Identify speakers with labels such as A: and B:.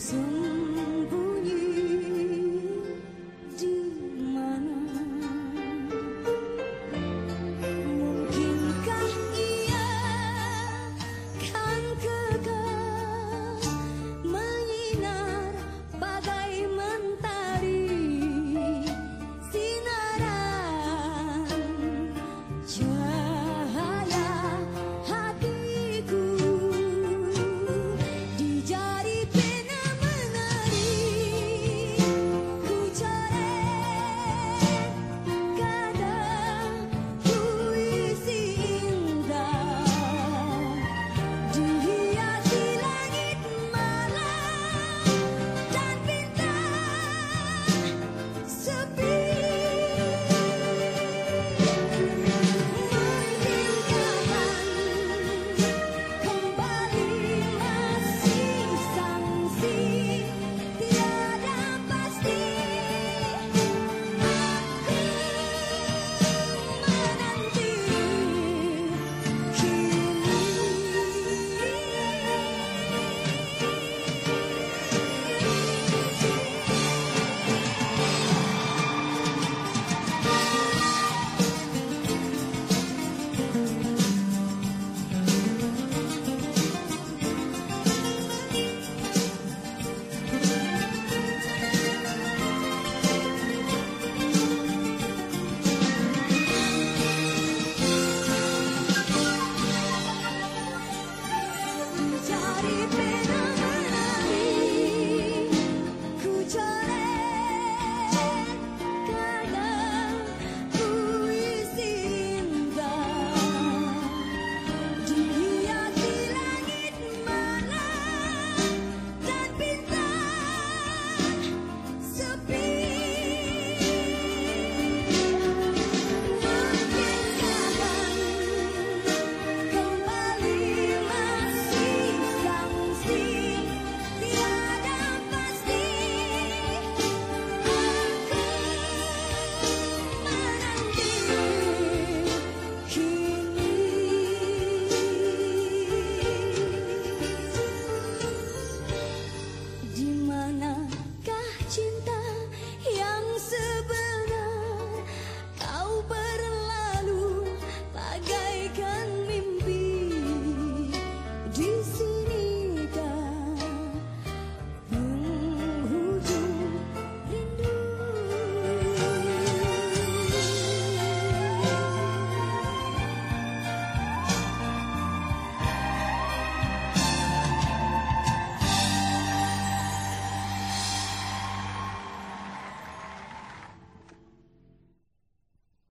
A: zoom. Everybody